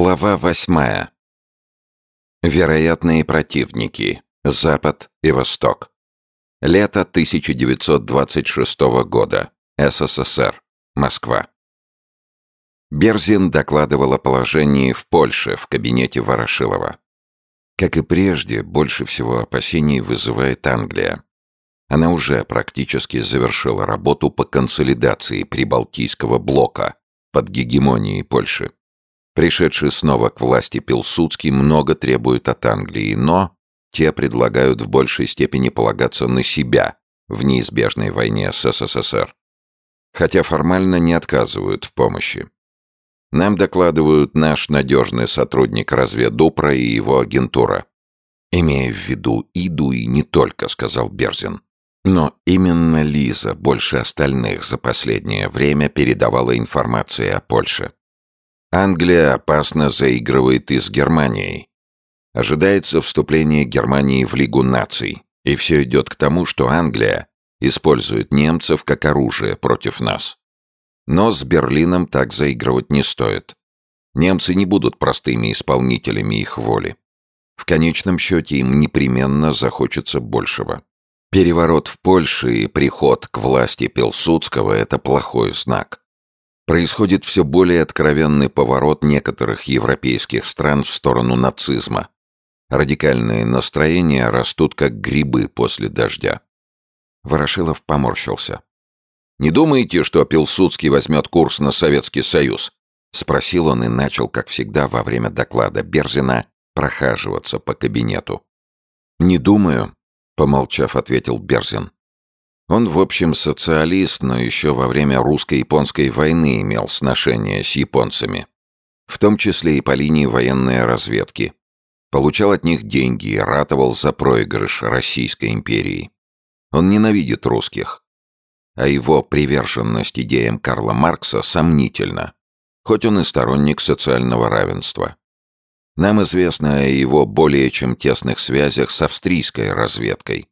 Глава восьмая. Вероятные противники. Запад и Восток. Лето 1926 года. СССР. Москва. Берзин докладывал о положении в Польше в кабинете Ворошилова. Как и прежде, больше всего опасений вызывает Англия. Она уже практически завершила работу по консолидации Прибалтийского блока под гегемонией Польши. Пришедший снова к власти Пилсудский много требует от Англии, но те предлагают в большей степени полагаться на себя в неизбежной войне с СССР. Хотя формально не отказывают в помощи. Нам докладывают наш надежный сотрудник разведупра и его агентура. Имея в виду Иду и не только, сказал Берзин. Но именно Лиза больше остальных за последнее время передавала информацию о Польше. Англия опасно заигрывает и с Германией. Ожидается вступление Германии в Лигу наций, и все идет к тому, что Англия использует немцев как оружие против нас. Но с Берлином так заигрывать не стоит. Немцы не будут простыми исполнителями их воли. В конечном счете им непременно захочется большего. Переворот в Польше и приход к власти Пилсудского – это плохой знак происходит все более откровенный поворот некоторых европейских стран в сторону нацизма. Радикальные настроения растут как грибы после дождя. Ворошилов поморщился. «Не думаете, что Пилсудский возьмет курс на Советский Союз?» Спросил он и начал, как всегда, во время доклада Берзина прохаживаться по кабинету. «Не думаю», — помолчав, ответил Берзин. Он, в общем, социалист, но еще во время русско-японской войны имел сношение с японцами. В том числе и по линии военной разведки. Получал от них деньги и ратовал за проигрыш Российской империи. Он ненавидит русских. А его приверженность идеям Карла Маркса сомнительна, хоть он и сторонник социального равенства. Нам известно о его более чем тесных связях с австрийской разведкой.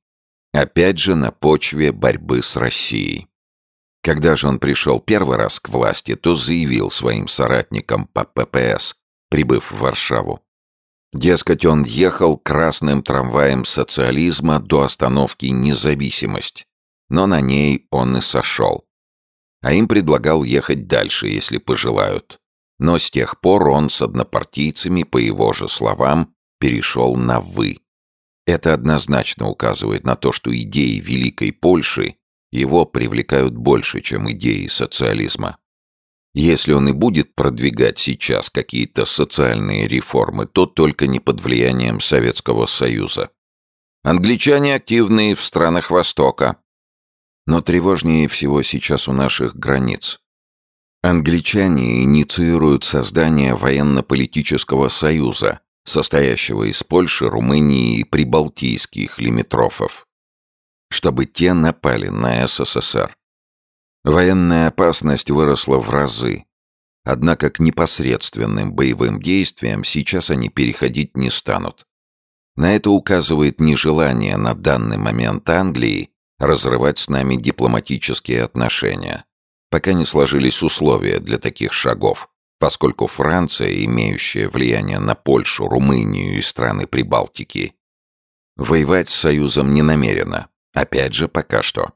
Опять же на почве борьбы с Россией. Когда же он пришел первый раз к власти, то заявил своим соратникам по ППС, прибыв в Варшаву. Дескать, он ехал красным трамваем социализма до остановки «Независимость», но на ней он и сошел. А им предлагал ехать дальше, если пожелают. Но с тех пор он с однопартийцами, по его же словам, перешел на «вы». Это однозначно указывает на то, что идеи Великой Польши его привлекают больше, чем идеи социализма. Если он и будет продвигать сейчас какие-то социальные реформы, то только не под влиянием Советского Союза. Англичане активные в странах Востока. Но тревожнее всего сейчас у наших границ. Англичане инициируют создание военно-политического союза, состоящего из Польши, Румынии и прибалтийских лимитрофов, чтобы те напали на СССР. Военная опасность выросла в разы, однако к непосредственным боевым действиям сейчас они переходить не станут. На это указывает нежелание на данный момент Англии разрывать с нами дипломатические отношения, пока не сложились условия для таких шагов поскольку Франция, имеющая влияние на Польшу, Румынию и страны Прибалтики, воевать с Союзом не намерена. Опять же, пока что.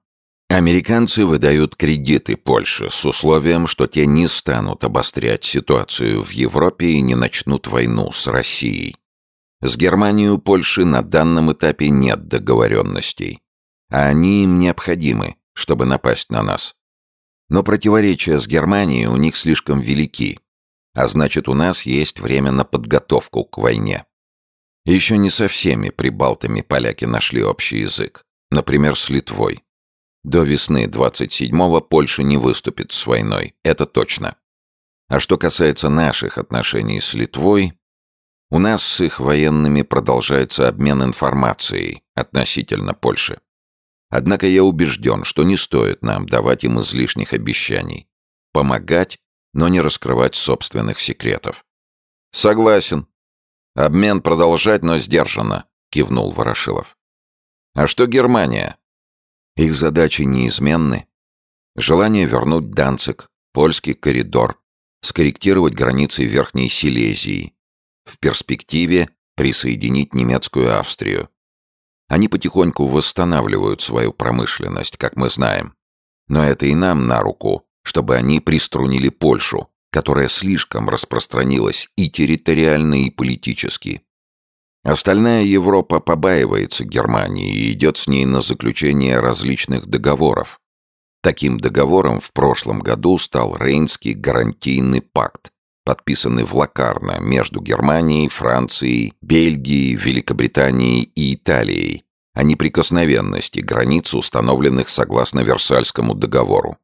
Американцы выдают кредиты Польше с условием, что те не станут обострять ситуацию в Европе и не начнут войну с Россией. С Германией у Польши на данном этапе нет договоренностей, а они им необходимы, чтобы напасть на нас. Но противоречия с Германией у них слишком велики, а значит, у нас есть время на подготовку к войне. Еще не со всеми прибалтами поляки нашли общий язык. Например, с Литвой. До весны 27-го Польша не выступит с войной, это точно. А что касается наших отношений с Литвой, у нас с их военными продолжается обмен информацией относительно Польши. Однако я убежден, что не стоит нам давать им излишних обещаний. Помогать но не раскрывать собственных секретов. «Согласен. Обмен продолжать, но сдержанно», — кивнул Ворошилов. «А что Германия?» Их задачи неизменны. Желание вернуть Данцик, польский коридор, скорректировать границы Верхней Силезии, в перспективе присоединить немецкую Австрию. Они потихоньку восстанавливают свою промышленность, как мы знаем. Но это и нам на руку, чтобы они приструнили Польшу, которая слишком распространилась и территориально, и политически. Остальная Европа побаивается Германии и идет с ней на заключение различных договоров. Таким договором в прошлом году стал Рейнский гарантийный пакт, подписанный в Лакарно между Германией, Францией, Бельгией, Великобританией и Италией о неприкосновенности границ, установленных согласно Версальскому договору.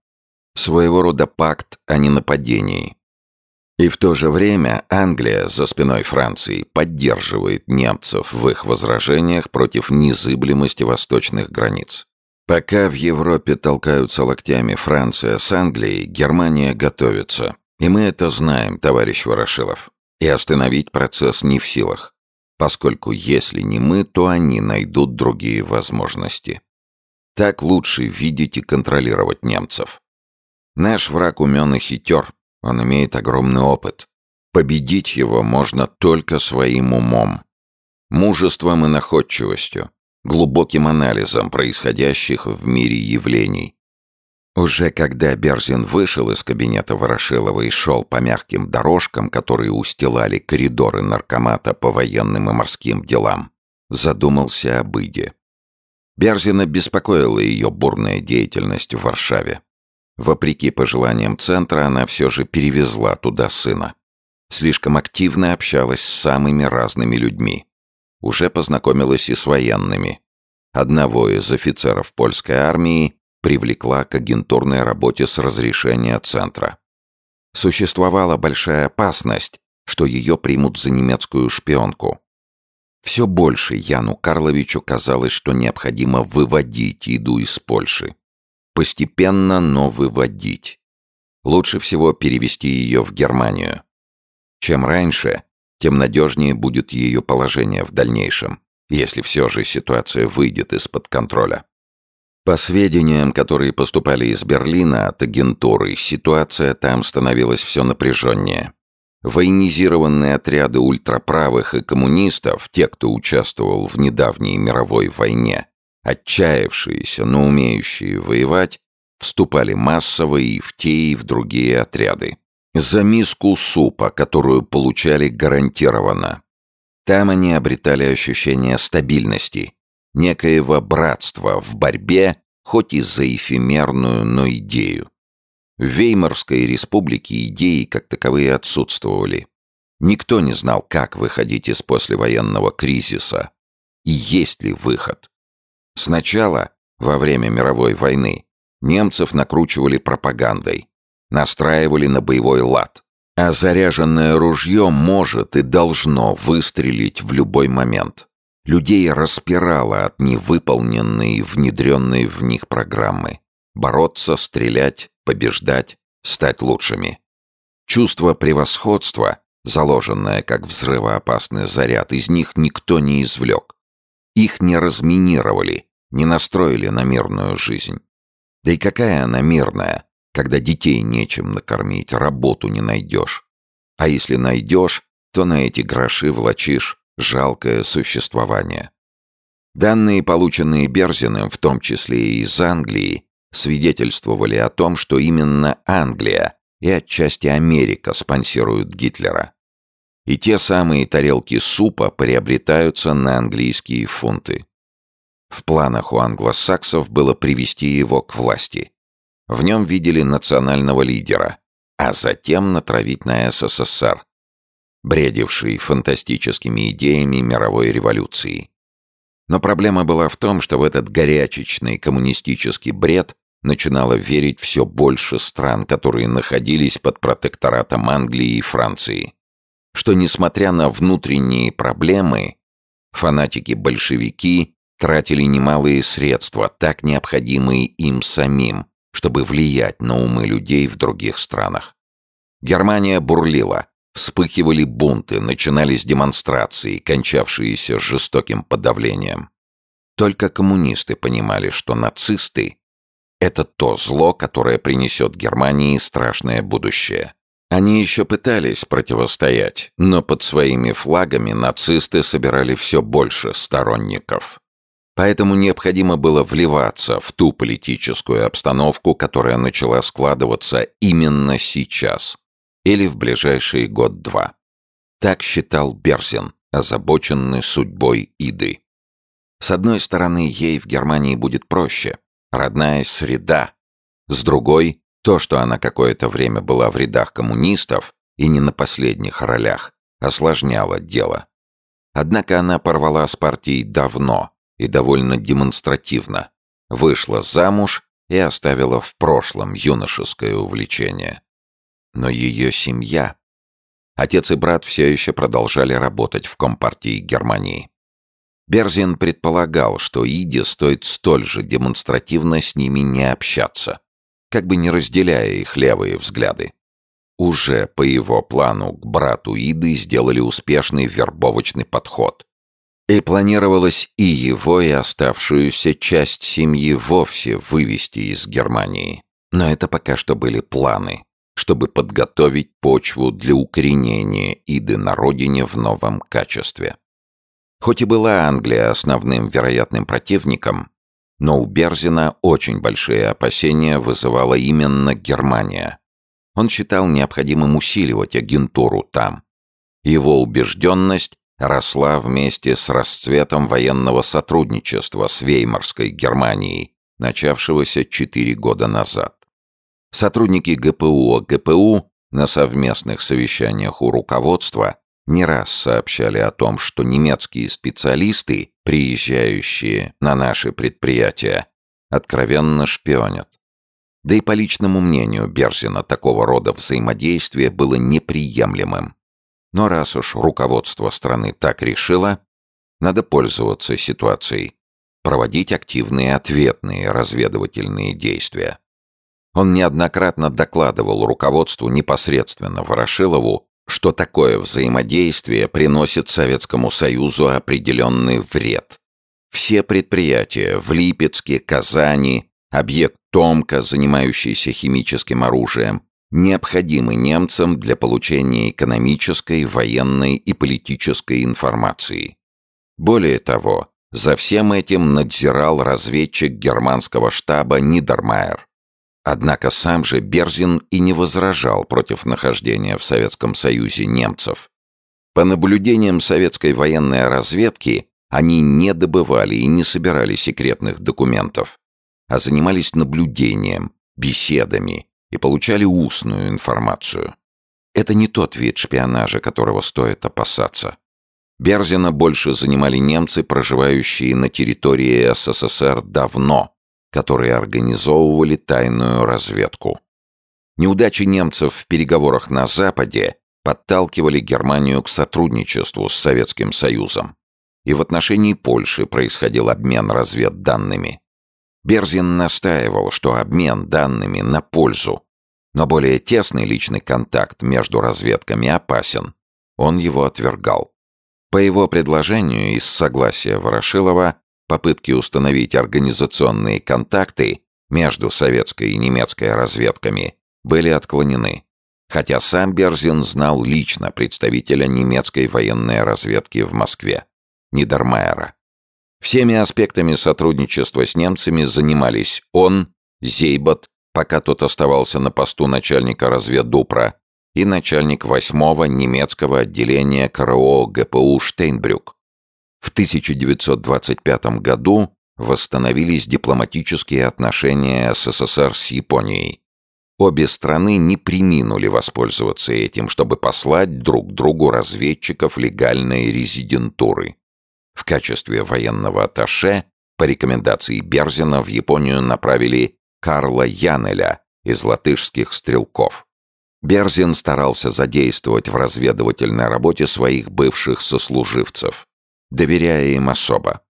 Своего рода пакт о ненападении. И в то же время Англия за спиной Франции поддерживает немцев в их возражениях против незыблемости восточных границ. Пока в Европе толкаются локтями Франция с Англией, Германия готовится. И мы это знаем, товарищ Ворошилов. И остановить процесс не в силах. Поскольку если не мы, то они найдут другие возможности. Так лучше видеть и контролировать немцев. Наш враг умен и хитер, он имеет огромный опыт. Победить его можно только своим умом. Мужеством и находчивостью, глубоким анализом происходящих в мире явлений, уже когда Берзин вышел из кабинета Ворошилова и шел по мягким дорожкам, которые устилали коридоры наркомата по военным и морским делам, задумался об Иде. Берзина беспокоила ее бурная деятельность в Варшаве. Вопреки пожеланиям центра, она все же перевезла туда сына. Слишком активно общалась с самыми разными людьми. Уже познакомилась и с военными. Одного из офицеров польской армии привлекла к агентурной работе с разрешения центра. Существовала большая опасность, что ее примут за немецкую шпионку. Все больше Яну Карловичу казалось, что необходимо выводить еду из Польши. Постепенно, но выводить. Лучше всего перевести ее в Германию. Чем раньше, тем надежнее будет ее положение в дальнейшем, если все же ситуация выйдет из-под контроля. По сведениям, которые поступали из Берлина от агентуры, ситуация там становилась все напряженнее. Военизированные отряды ультраправых и коммунистов, те, кто участвовал в недавней мировой войне, отчаявшиеся, но умеющие воевать, вступали массово и в те, и в другие отряды. За миску супа, которую получали гарантированно. Там они обретали ощущение стабильности, некоего братства в борьбе, хоть и за эфемерную, но идею. В Веймарской республике идеи как таковые отсутствовали. Никто не знал, как выходить из послевоенного кризиса и есть ли выход. Сначала, во время мировой войны, немцев накручивали пропагандой, настраивали на боевой лад, а заряженное ружье может и должно выстрелить в любой момент. Людей распирало от невыполненной и внедренной в них программы. Бороться, стрелять, побеждать, стать лучшими. Чувство превосходства, заложенное как взрывоопасный заряд, из них никто не извлек. Их не разминировали, не настроили на мирную жизнь. Да и какая она мирная, когда детей нечем накормить, работу не найдешь. А если найдешь, то на эти гроши влачишь жалкое существование. Данные, полученные Берзиным, в том числе и из Англии, свидетельствовали о том, что именно Англия и отчасти Америка спонсируют Гитлера. И те самые тарелки супа приобретаются на английские фунты. В планах у англосаксов было привести его к власти. В нем видели национального лидера, а затем натравить на СССР, бредивший фантастическими идеями мировой революции. Но проблема была в том, что в этот горячечный коммунистический бред начинало верить все больше стран, которые находились под протекторатом Англии и Франции. Что, несмотря на внутренние проблемы, фанатики-большевики тратили немалые средства, так необходимые им самим, чтобы влиять на умы людей в других странах. Германия бурлила, Вспыхивали бунты, начинались демонстрации, кончавшиеся жестоким подавлением. Только коммунисты понимали, что нацисты — это то зло, которое принесет Германии страшное будущее. Они еще пытались противостоять, но под своими флагами нацисты собирали все больше сторонников. Поэтому необходимо было вливаться в ту политическую обстановку, которая начала складываться именно сейчас или в ближайший год-два. Так считал Берзин, озабоченный судьбой Иды. С одной стороны, ей в Германии будет проще, родная среда. С другой, то, что она какое-то время была в рядах коммунистов и не на последних ролях, осложняло дело. Однако она порвала с партией давно и довольно демонстративно, вышла замуж и оставила в прошлом юношеское увлечение. Но ее семья... Отец и брат все еще продолжали работать в Компартии Германии. Берзин предполагал, что Иде стоит столь же демонстративно с ними не общаться как бы не разделяя их левые взгляды. Уже по его плану к брату Иды сделали успешный вербовочный подход. И планировалось и его, и оставшуюся часть семьи вовсе вывести из Германии. Но это пока что были планы, чтобы подготовить почву для укоренения Иды на родине в новом качестве. Хоть и была Англия основным вероятным противником, но у Берзина очень большие опасения вызывала именно Германия. Он считал необходимым усиливать агентуру там. Его убежденность росла вместе с расцветом военного сотрудничества с Веймарской Германией, начавшегося четыре года назад. Сотрудники ГПУ ГПУ на совместных совещаниях у руководства не раз сообщали о том, что немецкие специалисты, приезжающие на наши предприятия, откровенно шпионят. Да и по личному мнению Берзина такого рода взаимодействие было неприемлемым. Но раз уж руководство страны так решило, надо пользоваться ситуацией, проводить активные ответные разведывательные действия. Он неоднократно докладывал руководству непосредственно Ворошилову что такое взаимодействие приносит Советскому Союзу определенный вред. Все предприятия в Липецке, Казани, объект Томка, занимающийся химическим оружием, необходимы немцам для получения экономической, военной и политической информации. Более того, за всем этим надзирал разведчик германского штаба Нидермайер. Однако сам же Берзин и не возражал против нахождения в Советском Союзе немцев. По наблюдениям советской военной разведки, они не добывали и не собирали секретных документов, а занимались наблюдением, беседами и получали устную информацию. Это не тот вид шпионажа, которого стоит опасаться. Берзина больше занимали немцы, проживающие на территории СССР давно – которые организовывали тайную разведку. Неудачи немцев в переговорах на Западе подталкивали Германию к сотрудничеству с Советским Союзом. И в отношении Польши происходил обмен разведданными. Берзин настаивал, что обмен данными на пользу, но более тесный личный контакт между разведками опасен. Он его отвергал. По его предложению, из согласия Ворошилова, Попытки установить организационные контакты между советской и немецкой разведками были отклонены, хотя сам Берзин знал лично представителя немецкой военной разведки в Москве, Нидермайера. Всеми аспектами сотрудничества с немцами занимались он, Зейбот, пока тот оставался на посту начальника разведдупра, и начальник 8-го немецкого отделения КРО ГПУ Штейнбрюк. В 1925 году восстановились дипломатические отношения СССР с Японией. Обе страны не приминули воспользоваться этим, чтобы послать друг другу разведчиков легальной резидентуры. В качестве военного атташе по рекомендации Берзина в Японию направили Карла Янеля из латышских стрелков. Берзин старался задействовать в разведывательной работе своих бывших сослуживцев доверяя им особо.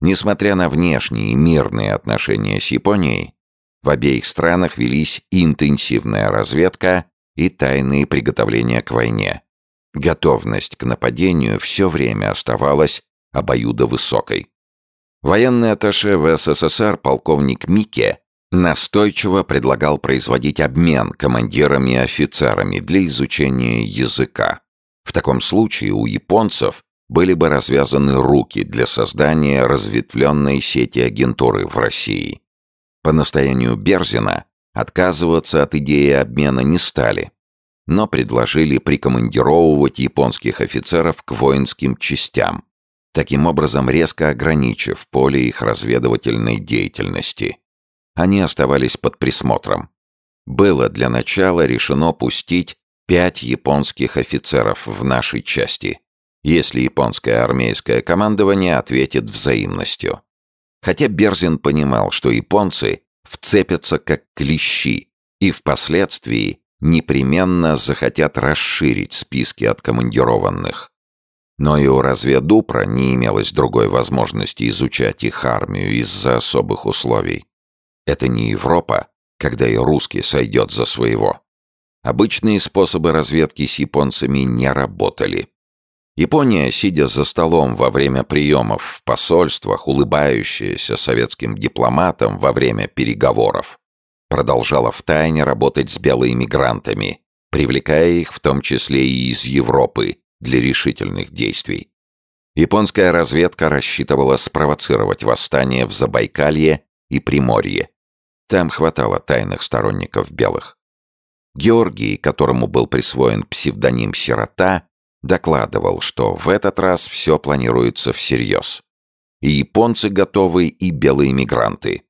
Несмотря на внешние мирные отношения с Японией, в обеих странах велись интенсивная разведка и тайные приготовления к войне. Готовность к нападению все время оставалась обоюдовысокой. Военный атташе в СССР полковник Мике Настойчиво предлагал производить обмен командирами и офицерами для изучения языка. В таком случае у японцев были бы развязаны руки для создания разветвленной сети агентуры в России. По настоянию Берзина отказываться от идеи обмена не стали, но предложили прикомандировывать японских офицеров к воинским частям, таким образом резко ограничив поле их разведывательной деятельности. Они оставались под присмотром. Было для начала решено пустить пять японских офицеров в нашей части, если японское армейское командование ответит взаимностью. Хотя Берзин понимал, что японцы вцепятся как клещи и впоследствии непременно захотят расширить списки откомандированных. Но и у разведупра не имелось другой возможности изучать их армию из-за особых условий. Это не Европа, когда и русский сойдет за своего. Обычные способы разведки с японцами не работали. Япония, сидя за столом во время приемов в посольствах, улыбающаяся советским дипломатам во время переговоров, продолжала втайне работать с белоэмигрантами, привлекая их в том числе и из Европы для решительных действий. Японская разведка рассчитывала спровоцировать восстание в Забайкалье и Приморье. Там хватало тайных сторонников белых. Георгий, которому был присвоен псевдоним «Сирота», докладывал, что в этот раз все планируется всерьез. И японцы готовы, и белые мигранты.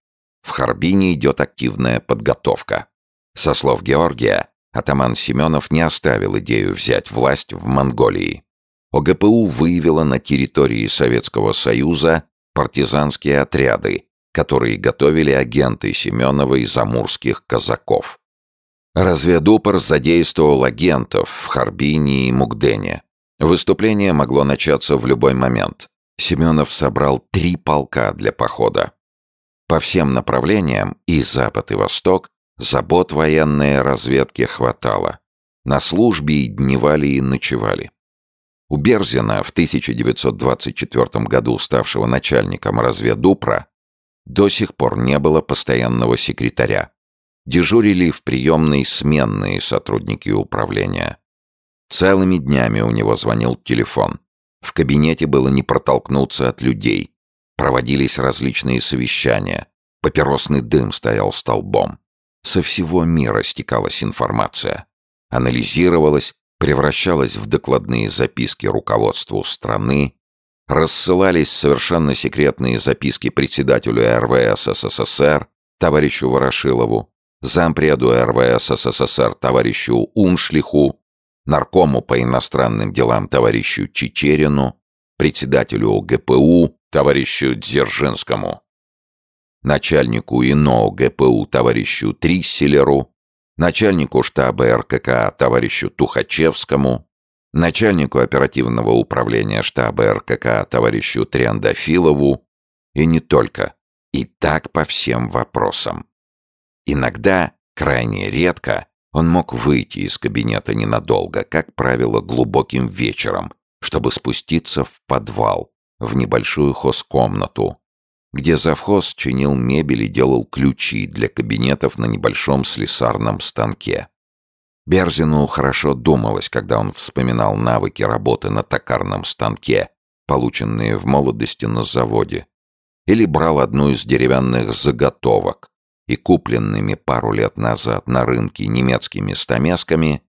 В Харбине идет активная подготовка. Со слов Георгия, атаман Семенов не оставил идею взять власть в Монголии. ОГПУ выявила на территории Советского Союза партизанские отряды, которые готовили агенты Семенова из амурских казаков. Разведупор задействовал агентов в Харбине и Мугдене. Выступление могло начаться в любой момент. Семенов собрал три полка для похода. По всем направлениям, и запад, и восток, забот военной разведки хватало. На службе и дневали, и ночевали. У Берзина, в 1924 году ставшего начальником разведупра, до сих пор не было постоянного секретаря. Дежурили в приемной сменные сотрудники управления. Целыми днями у него звонил телефон. В кабинете было не протолкнуться от людей. Проводились различные совещания. Папиросный дым стоял столбом. Со всего мира стекалась информация. Анализировалась, превращалась в докладные записки руководству страны, рассылались совершенно секретные записки председателю РВС СССР, товарищу Ворошилову, зампреду РВС СССР товарищу Уншлиху, наркому по иностранным делам товарищу Чечерину, председателю ГПУ товарищу Дзержинскому, начальнику ИНО ГПУ товарищу Трисселеру, начальнику штаба РКК товарищу Тухачевскому, начальнику оперативного управления штаба РКК товарищу Триандафилову и не только, и так по всем вопросам. Иногда, крайне редко, он мог выйти из кабинета ненадолго, как правило, глубоким вечером, чтобы спуститься в подвал, в небольшую хозкомнату, где завхоз чинил мебель и делал ключи для кабинетов на небольшом слесарном станке. Берзину хорошо думалось, когда он вспоминал навыки работы на токарном станке, полученные в молодости на заводе, или брал одну из деревянных заготовок и купленными пару лет назад на рынке немецкими стамесками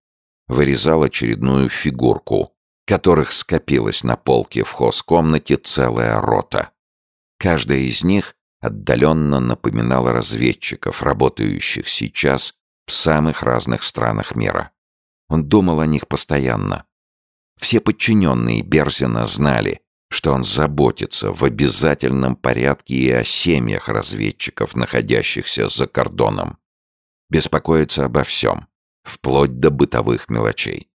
вырезал очередную фигурку, которых скопилась на полке в хозкомнате целая рота. Каждая из них отдаленно напоминала разведчиков, работающих сейчас в самых разных странах мира. Он думал о них постоянно. Все подчиненные Берзина знали, что он заботится в обязательном порядке и о семьях разведчиков, находящихся за кордоном. Беспокоится обо всем, вплоть до бытовых мелочей.